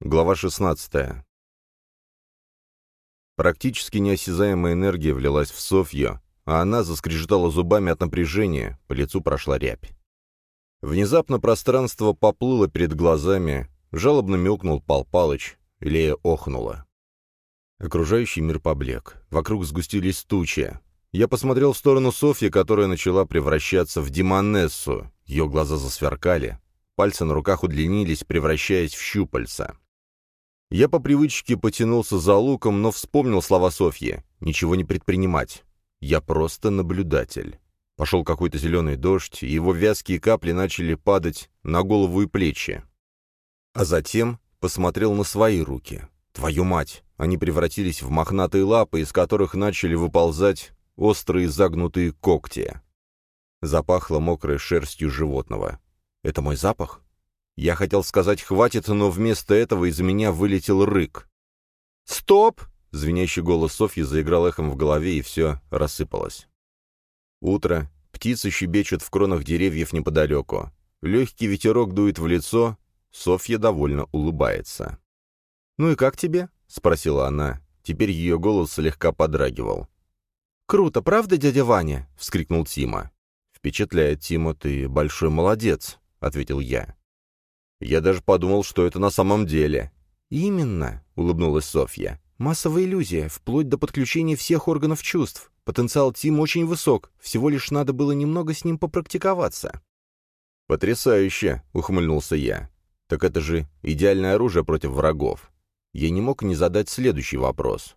Глава 16. Практически неосязаемая энергия влилась в Софью, а она заскрежетала зубами от напряжения, по лицу прошла рябь. Внезапно пространство поплыло перед глазами, жалобно мяукнул Пал Палыч, Лея охнула. Окружающий мир поблек, вокруг сгустились тучи. Я посмотрел в сторону Софьи, которая начала превращаться в демонессу, ее глаза засверкали, пальцы на руках удлинились, превращаясь в щупальца. Я по привычке потянулся за луком, но вспомнил слова Софьи. Ничего не предпринимать. Я просто наблюдатель. Пошел какой-то зеленый дождь, и его вязкие капли начали падать на голову и плечи. А затем посмотрел на свои руки. Твою мать! Они превратились в мохнатые лапы, из которых начали выползать острые загнутые когти. Запахло мокрой шерстью животного. Это мой запах? Я хотел сказать «хватит», но вместо этого из меня вылетел рык. «Стоп!» — звенящий голос Софьи заиграл эхом в голове, и все рассыпалось. Утро. Птицы щебечут в кронах деревьев неподалеку. Легкий ветерок дует в лицо. Софья довольно улыбается. «Ну и как тебе?» — спросила она. Теперь ее голос слегка подрагивал. «Круто, правда, дядя Ваня?» — вскрикнул Тима. «Впечатляет, Тима, ты большой молодец», — ответил я. Я даже подумал, что это на самом деле. «Именно», — улыбнулась Софья. «Массовая иллюзия, вплоть до подключения всех органов чувств. Потенциал Тим очень высок, всего лишь надо было немного с ним попрактиковаться». «Потрясающе», — ухмыльнулся я. «Так это же идеальное оружие против врагов». Я не мог не задать следующий вопрос.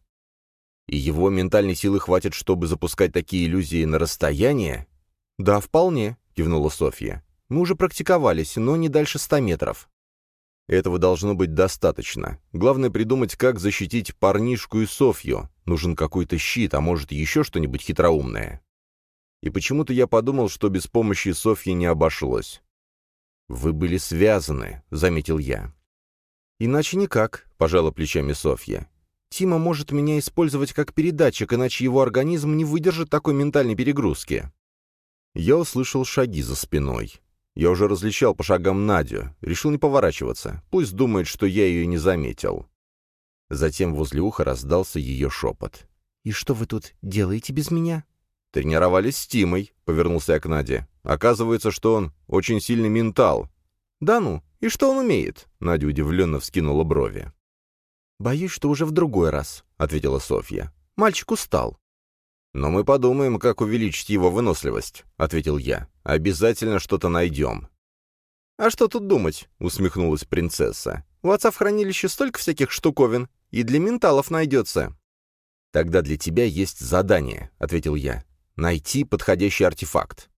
«И его ментальной силы хватит, чтобы запускать такие иллюзии на расстояние?» «Да, вполне», — кивнула Софья. Мы уже практиковались, но не дальше ста метров. Этого должно быть достаточно. Главное придумать, как защитить парнишку и Софью. Нужен какой-то щит, а может, еще что-нибудь хитроумное. И почему-то я подумал, что без помощи Софьи не обошлось. «Вы были связаны», — заметил я. «Иначе никак», — пожала плечами Софья. «Тима может меня использовать как передатчик, иначе его организм не выдержит такой ментальной перегрузки». Я услышал шаги за спиной. Я уже различал по шагам Надю, решил не поворачиваться, пусть думает, что я ее не заметил. Затем возле уха раздался ее шепот. «И что вы тут делаете без меня?» «Тренировались с Тимой», — повернулся я к Наде. «Оказывается, что он очень сильный ментал». «Да ну, и что он умеет?» — Надя удивленно вскинула брови. «Боюсь, что уже в другой раз», — ответила Софья. «Мальчик устал». «Но мы подумаем, как увеличить его выносливость», — ответил я. «Обязательно что-то найдем». «А что тут думать?» — усмехнулась принцесса. «У отца в хранилище столько всяких штуковин, и для менталов найдется». «Тогда для тебя есть задание», — ответил я. «Найти подходящий артефакт».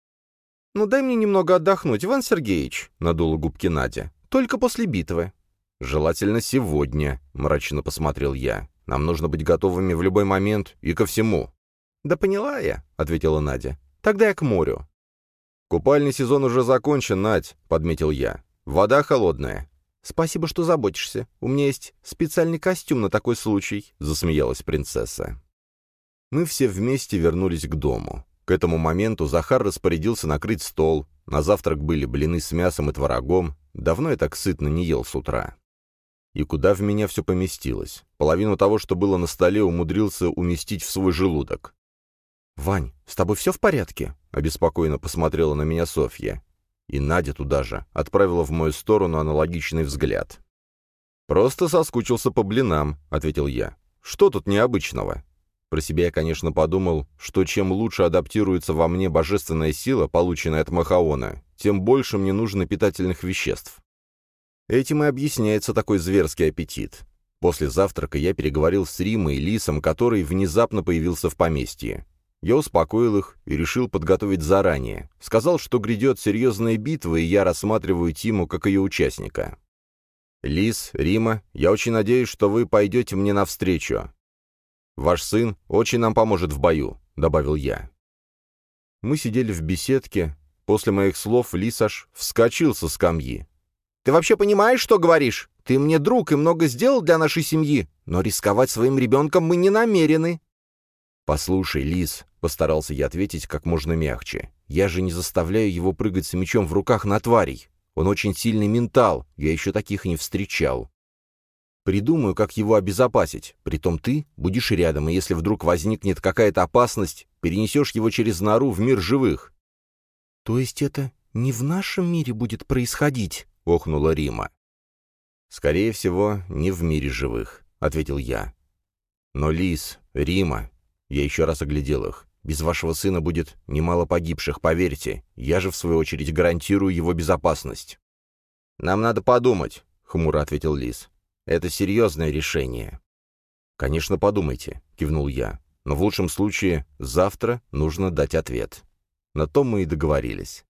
«Ну дай мне немного отдохнуть, Иван Сергеевич», — надула губки Надя. «Только после битвы». «Желательно сегодня», — мрачно посмотрел я. «Нам нужно быть готовыми в любой момент и ко всему». «Да поняла я», — ответила Надя. «Тогда я к морю». «Купальный сезон уже закончен, Надь», — подметил я. «Вода холодная». «Спасибо, что заботишься. У меня есть специальный костюм на такой случай», — засмеялась принцесса. Мы все вместе вернулись к дому. К этому моменту Захар распорядился накрыть стол. На завтрак были блины с мясом и творогом. Давно я так сытно не ел с утра. И куда в меня все поместилось? Половину того, что было на столе, умудрился уместить в свой желудок. «Вань, с тобой все в порядке?» — обеспокоенно посмотрела на меня Софья. И Надя туда же отправила в мою сторону аналогичный взгляд. «Просто соскучился по блинам», — ответил я. «Что тут необычного?» Про себя я, конечно, подумал, что чем лучше адаптируется во мне божественная сила, полученная от Махаона, тем больше мне нужно питательных веществ. Этим и объясняется такой зверский аппетит. После завтрака я переговорил с Римой и Лисом, который внезапно появился в поместье. Я успокоил их и решил подготовить заранее. Сказал, что грядет серьезная битва, и я рассматриваю Тиму как ее участника. «Лис, Рима, я очень надеюсь, что вы пойдете мне навстречу. Ваш сын очень нам поможет в бою», — добавил я. Мы сидели в беседке. После моих слов Лис аж вскочил со скамьи. «Ты вообще понимаешь, что говоришь? Ты мне друг и много сделал для нашей семьи, но рисковать своим ребенком мы не намерены». «Послушай, Лис, Постарался я ответить как можно мягче. «Я же не заставляю его прыгать с мечом в руках на тварей. Он очень сильный ментал, я еще таких не встречал». Придумаю, как его обезопасить. Притом ты будешь рядом, и если вдруг возникнет какая-то опасность, перенесешь его через нору в мир живых». «То есть это не в нашем мире будет происходить?» — охнула Рима. «Скорее всего, не в мире живых», — ответил я. «Но Лис, Рима...» Я еще раз оглядел их. «Без вашего сына будет немало погибших, поверьте. Я же, в свою очередь, гарантирую его безопасность». «Нам надо подумать», — хмуро ответил Лис. Это серьезное решение». «Конечно, подумайте», — кивнул я. «Но в лучшем случае завтра нужно дать ответ». На том мы и договорились.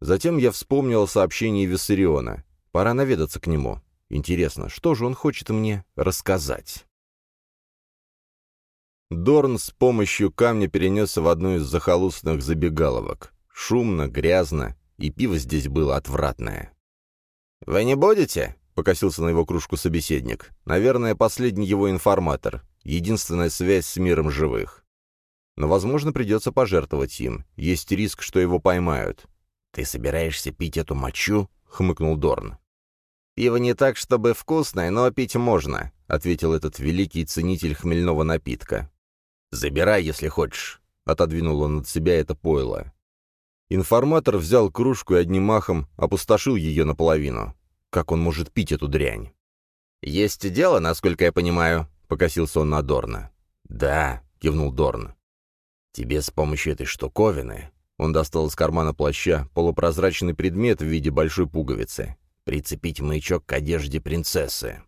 Затем я вспомнил о сообщении Виссариона. Пора наведаться к нему. Интересно, что же он хочет мне рассказать? Дорн с помощью камня перенесся в одну из захолустных забегаловок. Шумно, грязно, и пиво здесь было отвратное. «Вы не будете?» покосился на его кружку собеседник. Наверное, последний его информатор. Единственная связь с миром живых. Но, возможно, придется пожертвовать им. Есть риск, что его поймают. «Ты собираешься пить эту мочу?» — хмыкнул Дорн. «Пиво не так, чтобы вкусное, но пить можно», — ответил этот великий ценитель хмельного напитка. «Забирай, если хочешь», — отодвинул он от себя это пойло. Информатор взял кружку и одним махом опустошил ее наполовину. Как он может пить эту дрянь? «Есть дело, насколько я понимаю», — покосился он на Дорна. «Да», — кивнул Дорн. «Тебе с помощью этой штуковины...» Он достал из кармана плаща полупрозрачный предмет в виде большой пуговицы. «Прицепить маячок к одежде принцессы».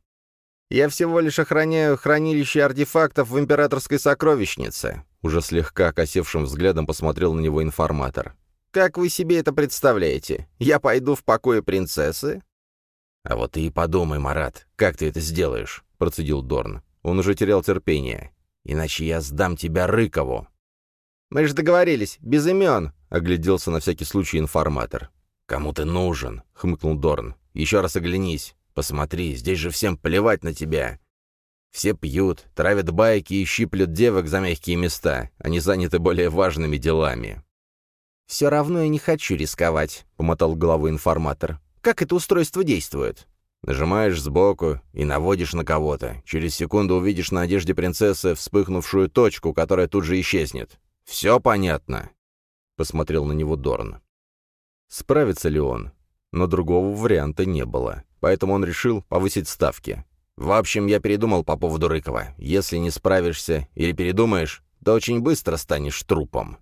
«Я всего лишь охраняю хранилище артефактов в императорской сокровищнице», уже слегка окосевшим взглядом посмотрел на него информатор. «Как вы себе это представляете? Я пойду в покое принцессы, «А вот ты и подумай, Марат, как ты это сделаешь?» — процедил Дорн. Он уже терял терпение. «Иначе я сдам тебя Рыкову». «Мы же договорились, без имен», — огляделся на всякий случай информатор. «Кому ты нужен?» — хмыкнул Дорн. «Еще раз оглянись. Посмотри, здесь же всем плевать на тебя. Все пьют, травят байки и щиплют девок за мягкие места. Они заняты более важными делами». «Все равно я не хочу рисковать», — помотал головой информатор. Как это устройство действует? Нажимаешь сбоку и наводишь на кого-то. Через секунду увидишь на одежде принцессы вспыхнувшую точку, которая тут же исчезнет. Все понятно?» Посмотрел на него Дорн. Справится ли он? Но другого варианта не было. Поэтому он решил повысить ставки. «В общем, я передумал по поводу Рыкова. Если не справишься или передумаешь, то очень быстро станешь трупом».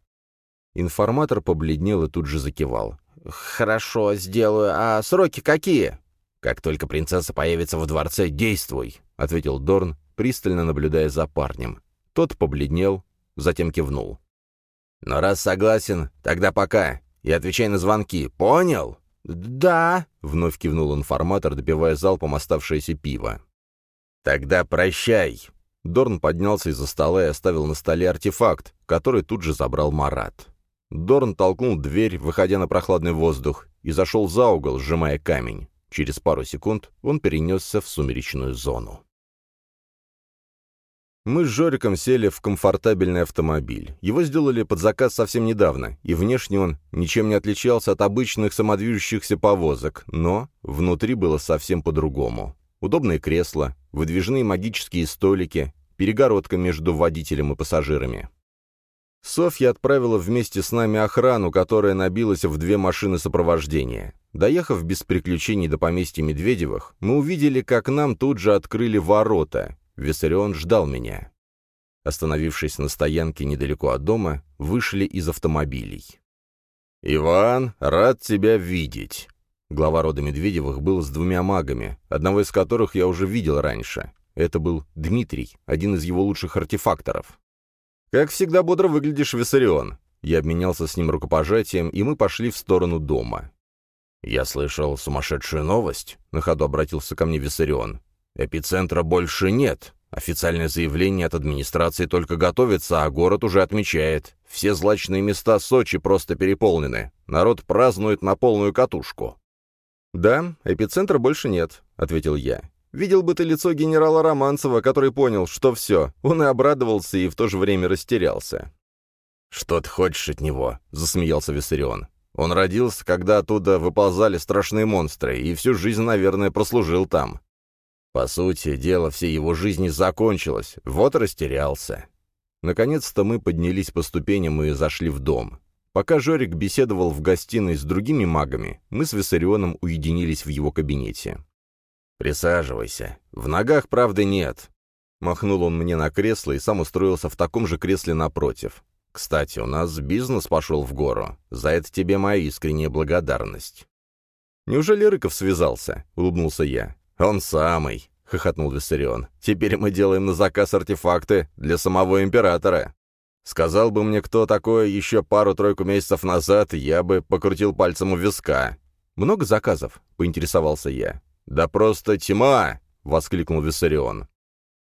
Информатор побледнел и тут же закивал. «Хорошо, сделаю. А сроки какие?» «Как только принцесса появится в дворце, действуй», — ответил Дорн, пристально наблюдая за парнем. Тот побледнел, затем кивнул. «Но раз согласен, тогда пока. И отвечай на звонки. Понял?» «Да», — вновь кивнул информатор, допивая залпом оставшееся пиво. «Тогда прощай». Дорн поднялся из-за стола и оставил на столе артефакт, который тут же забрал Марат. Дорн толкнул дверь, выходя на прохладный воздух, и зашел за угол, сжимая камень. Через пару секунд он перенесся в сумеречную зону. Мы с Жориком сели в комфортабельный автомобиль. Его сделали под заказ совсем недавно, и внешне он ничем не отличался от обычных самодвижущихся повозок, но внутри было совсем по-другому. Удобные кресла, выдвижные магические столики, перегородка между водителем и пассажирами. Софья отправила вместе с нами охрану, которая набилась в две машины сопровождения. Доехав без приключений до поместья Медведевых, мы увидели, как нам тут же открыли ворота. Виссарион ждал меня. Остановившись на стоянке недалеко от дома, вышли из автомобилей. «Иван, рад тебя видеть!» Глава рода Медведевых был с двумя магами, одного из которых я уже видел раньше. Это был Дмитрий, один из его лучших артефакторов. «Как всегда бодро выглядишь, Виссарион». Я обменялся с ним рукопожатием, и мы пошли в сторону дома. «Я слышал сумасшедшую новость», — на ходу обратился ко мне Виссарион. «Эпицентра больше нет. Официальное заявление от администрации только готовится, а город уже отмечает. Все злачные места Сочи просто переполнены. Народ празднует на полную катушку». «Да, эпицентра больше нет», — ответил я. Видел бы ты лицо генерала Романцева, который понял, что все. Он и обрадовался, и в то же время растерялся. «Что ты хочешь от него?» — засмеялся Виссарион. «Он родился, когда оттуда выползали страшные монстры, и всю жизнь, наверное, прослужил там. По сути, дело всей его жизни закончилось, вот растерялся. Наконец-то мы поднялись по ступеням и зашли в дом. Пока Жорик беседовал в гостиной с другими магами, мы с Виссарионом уединились в его кабинете. «Присаживайся. В ногах правды нет». Махнул он мне на кресло и сам устроился в таком же кресле напротив. «Кстати, у нас бизнес пошел в гору. За это тебе моя искренняя благодарность». «Неужели Рыков связался?» — улыбнулся я. «Он самый», — хохотнул Виссарион. «Теперь мы делаем на заказ артефакты для самого императора. Сказал бы мне кто такое еще пару-тройку месяцев назад, я бы покрутил пальцем у виска». «Много заказов?» — поинтересовался я. «Да просто тьма!» — воскликнул Виссарион.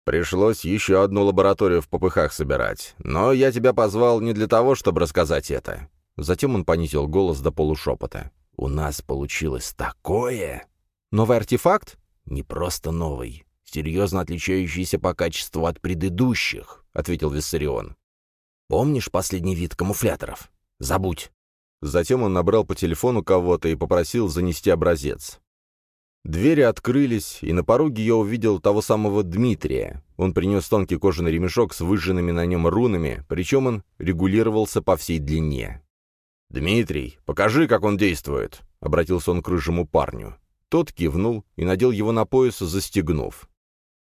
«Пришлось еще одну лабораторию в попыхах собирать. Но я тебя позвал не для того, чтобы рассказать это». Затем он понизил голос до полушепота. «У нас получилось такое!» «Новый артефакт?» «Не просто новый, серьезно отличающийся по качеству от предыдущих», — ответил Виссарион. «Помнишь последний вид камуфляторов? Забудь». Затем он набрал по телефону кого-то и попросил занести образец. Двери открылись, и на пороге я увидел того самого Дмитрия. Он принес тонкий кожаный ремешок с выжженными на нем рунами, причем он регулировался по всей длине. «Дмитрий, покажи, как он действует», — обратился он к рыжему парню. Тот кивнул и надел его на пояс, застегнув.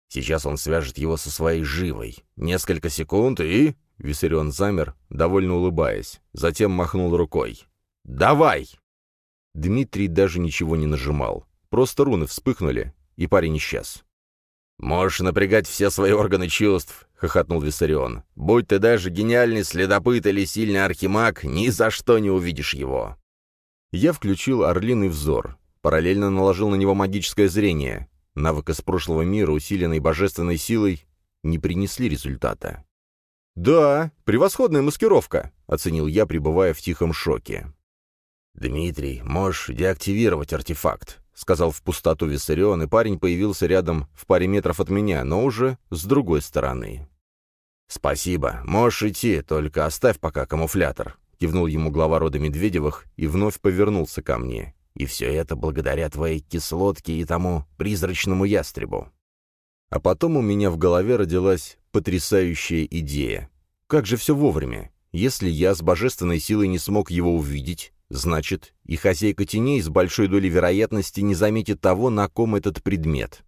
«Сейчас он свяжет его со своей живой. Несколько секунд и...» Виссарион замер, довольно улыбаясь. Затем махнул рукой. «Давай!» Дмитрий даже ничего не нажимал. Просто руны вспыхнули, и парень исчез. «Можешь напрягать все свои органы чувств», — хохотнул Виссарион. «Будь ты даже гениальный следопыт или сильный архимаг, ни за что не увидишь его». Я включил орлиный взор, параллельно наложил на него магическое зрение. Навык из прошлого мира, усиленный божественной силой, не принесли результата. «Да, превосходная маскировка», — оценил я, пребывая в тихом шоке. «Дмитрий, можешь деактивировать артефакт», — сказал в пустоту Виссарион, и парень появился рядом в паре метров от меня, но уже с другой стороны. «Спасибо, можешь идти, только оставь пока камуфлятор», — кивнул ему глава рода Медведевых и вновь повернулся ко мне. «И все это благодаря твоей кислотке и тому призрачному ястребу». А потом у меня в голове родилась потрясающая идея. Как же все вовремя? Если я с божественной силой не смог его увидеть, Значит, и хозяйка теней с большой долей вероятности не заметит того, на ком этот предмет.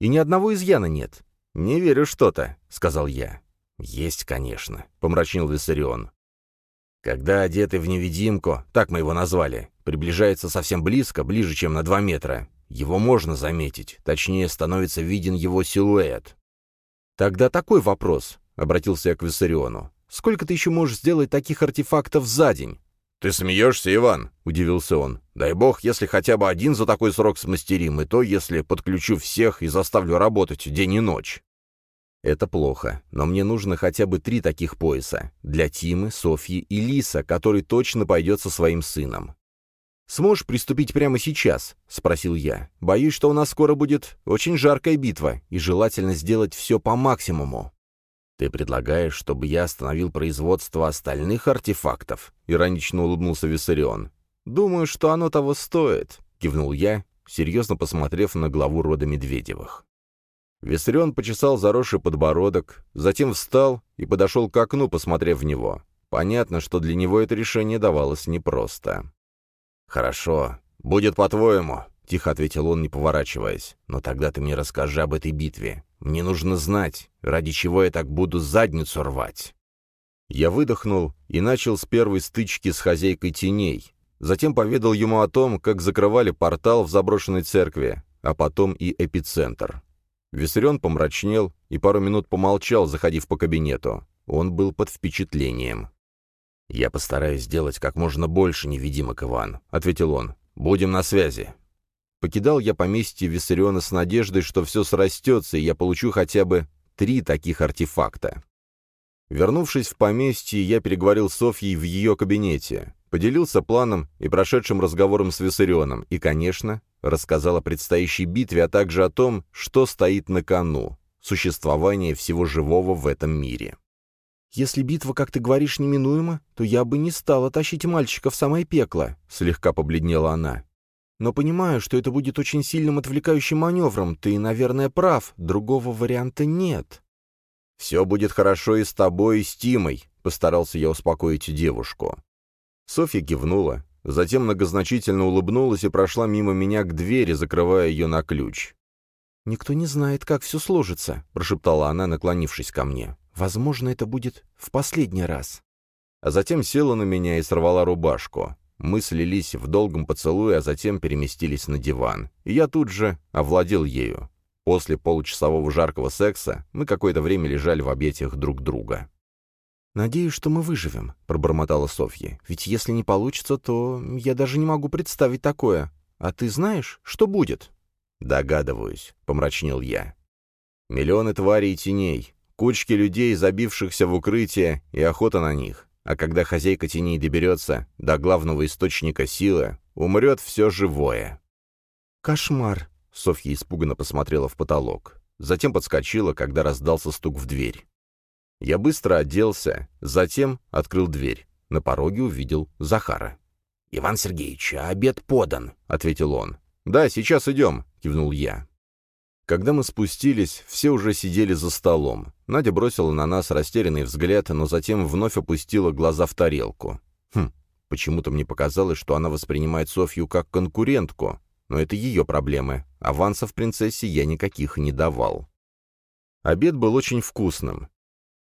И ни одного изъяна нет. «Не верю что-то», — сказал я. «Есть, конечно», — помрачнел Виссарион. «Когда одетый в невидимку, так мы его назвали, приближается совсем близко, ближе, чем на два метра, его можно заметить, точнее, становится виден его силуэт». «Тогда такой вопрос», — обратился я к Виссариону. «Сколько ты еще можешь сделать таких артефактов за день? «Ты смеешься, Иван?» — удивился он. «Дай бог, если хотя бы один за такой срок смастерим, и то, если подключу всех и заставлю работать день и ночь». «Это плохо, но мне нужно хотя бы три таких пояса. Для Тимы, Софьи и Лиса, который точно пойдет со своим сыном». «Сможешь приступить прямо сейчас?» — спросил я. «Боюсь, что у нас скоро будет очень жаркая битва, и желательно сделать все по максимуму». «Ты предлагаешь, чтобы я остановил производство остальных артефактов?» — иронично улыбнулся Виссарион. «Думаю, что оно того стоит», — кивнул я, серьезно посмотрев на главу рода Медведевых. Виссарион почесал заросший подбородок, затем встал и подошел к окну, посмотрев в него. Понятно, что для него это решение давалось непросто. «Хорошо, будет по-твоему», — тихо ответил он, не поворачиваясь. «Но тогда ты мне расскажи об этой битве. Мне нужно знать, ради чего я так буду задницу рвать. Я выдохнул и начал с первой стычки с хозяйкой теней. Затем поведал ему о том, как закрывали портал в заброшенной церкви, а потом и эпицентр. Виссарион помрачнел и пару минут помолчал, заходив по кабинету. Он был под впечатлением. «Я постараюсь сделать как можно больше невидимок, Иван», — ответил он. «Будем на связи». Покидал я поместье Виссариона с надеждой, что все срастется, и я получу хотя бы три таких артефакта. Вернувшись в поместье, я переговорил с Софьей в ее кабинете, поделился планом и прошедшим разговором с Виссарионом и, конечно, рассказал о предстоящей битве, а также о том, что стоит на кону — существование всего живого в этом мире. «Если битва, как ты говоришь, неминуема, то я бы не стала тащить мальчика в самое пекло», — слегка побледнела она. но понимаю, что это будет очень сильным отвлекающим маневром. Ты, наверное, прав, другого варианта нет». «Все будет хорошо и с тобой, и с Тимой», — постарался я успокоить девушку. Софья кивнула, затем многозначительно улыбнулась и прошла мимо меня к двери, закрывая ее на ключ. «Никто не знает, как все сложится», — прошептала она, наклонившись ко мне. «Возможно, это будет в последний раз». А затем села на меня и сорвала рубашку. Мы слились в долгом поцелуе, а затем переместились на диван. И я тут же овладел ею. После получасового жаркого секса мы какое-то время лежали в объятиях друг друга. «Надеюсь, что мы выживем», — пробормотала Софья. «Ведь если не получится, то я даже не могу представить такое. А ты знаешь, что будет?» «Догадываюсь», — помрачнел я. «Миллионы тварей и теней, кучки людей, забившихся в укрытие, и охота на них. А когда хозяйка теней доберется до главного источника силы, умрет все живое». «Кошмар», — Софья испуганно посмотрела в потолок. Затем подскочила, когда раздался стук в дверь. Я быстро оделся, затем открыл дверь. На пороге увидел Захара. «Иван Сергеевич, обед подан», — ответил он. «Да, сейчас идем», — кивнул я. Когда мы спустились, все уже сидели за столом. Надя бросила на нас растерянный взгляд, но затем вновь опустила глаза в тарелку. Хм, почему-то мне показалось, что она воспринимает Софью как конкурентку, но это ее проблемы. Авансов принцессе я никаких не давал. Обед был очень вкусным.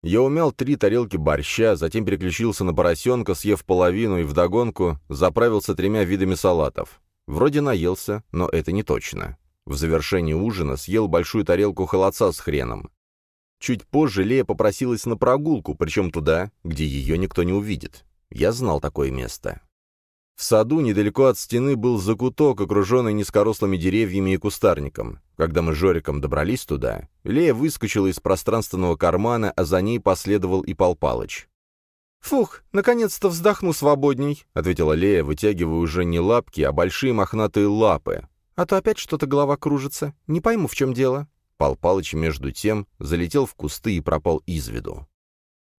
Я умял три тарелки борща, затем переключился на поросенка, съев половину и вдогонку заправился тремя видами салатов. Вроде наелся, но это не точно. В завершении ужина съел большую тарелку холодца с хреном. Чуть позже Лея попросилась на прогулку, причем туда, где ее никто не увидит. Я знал такое место. В саду недалеко от стены был закуток, окруженный низкорослыми деревьями и кустарником. Когда мы с Жориком добрались туда, Лея выскочила из пространственного кармана, а за ней последовал и Пал Палыч. «Фух, наконец-то вздохну свободней», — ответила Лея, вытягивая уже не лапки, а большие мохнатые лапы. «А то опять что-то голова кружится. Не пойму, в чем дело». Пал Палыч между тем залетел в кусты и пропал из виду.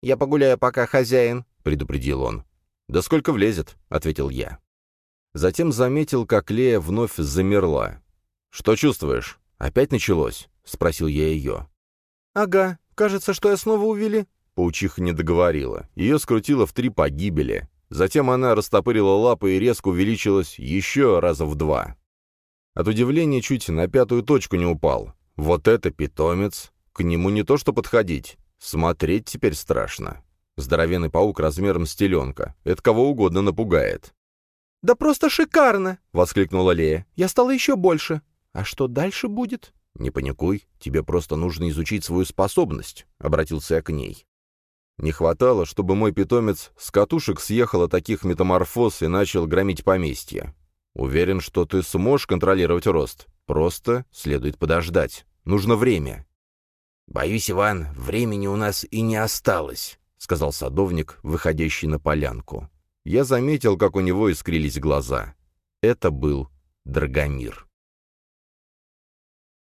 «Я погуляю, пока хозяин», — предупредил он. «Да сколько влезет», — ответил я. Затем заметил, как Лея вновь замерла. «Что чувствуешь? Опять началось?» — спросил я ее. «Ага, кажется, что я снова увели». Паучиха не договорила. Ее скрутило в три погибели. Затем она растопырила лапы и резко увеличилась еще раза в два. От удивления чуть на пятую точку не упал. Вот это питомец! К нему не то что подходить. Смотреть теперь страшно. Здоровенный паук размером с теленка. Это кого угодно напугает. «Да просто шикарно!» — воскликнула Лея. «Я стала еще больше. А что дальше будет?» «Не паникуй, тебе просто нужно изучить свою способность», — обратился я к ней. Не хватало, чтобы мой питомец с катушек съехал от таких метаморфоз и начал громить поместье. Уверен, что ты сможешь контролировать рост. Просто следует подождать. Нужно время. «Боюсь, Иван, времени у нас и не осталось», — сказал садовник, выходящий на полянку. Я заметил, как у него искрились глаза. Это был Драгомир.